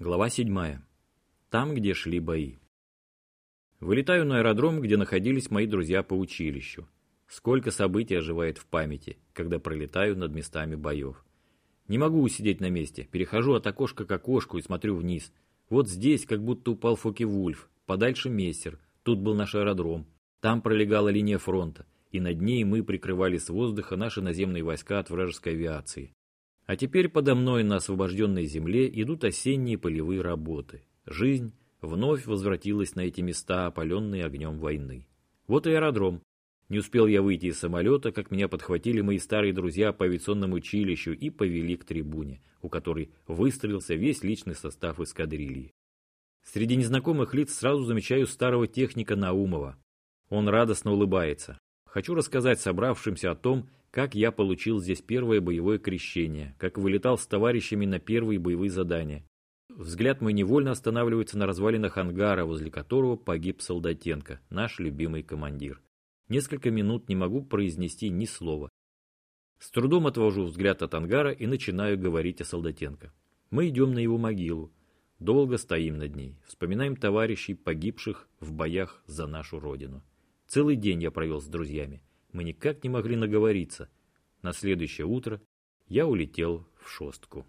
Глава 7. Там, где шли бои. Вылетаю на аэродром, где находились мои друзья по училищу. Сколько событий оживает в памяти, когда пролетаю над местами боев. Не могу усидеть на месте, перехожу от окошка к окошку и смотрю вниз. Вот здесь как будто упал Фоки-Вульф, подальше Мессер, тут был наш аэродром. Там пролегала линия фронта, и над ней мы прикрывали с воздуха наши наземные войска от вражеской авиации. А теперь подо мной на освобожденной земле идут осенние полевые работы. Жизнь вновь возвратилась на эти места, опаленные огнем войны. Вот и аэродром. Не успел я выйти из самолета, как меня подхватили мои старые друзья по авиационному училищу и повели к трибуне, у которой выстроился весь личный состав эскадрильи. Среди незнакомых лиц сразу замечаю старого техника Наумова. Он радостно улыбается. Хочу рассказать собравшимся о том, как я получил здесь первое боевое крещение, как вылетал с товарищами на первые боевые задания. Взгляд мой невольно останавливается на развалинах ангара, возле которого погиб Солдатенко, наш любимый командир. Несколько минут не могу произнести ни слова. С трудом отвожу взгляд от ангара и начинаю говорить о Солдатенко. Мы идем на его могилу. Долго стоим над ней, вспоминаем товарищей, погибших в боях за нашу родину. Целый день я провел с друзьями. Мы никак не могли наговориться. На следующее утро я улетел в шостку.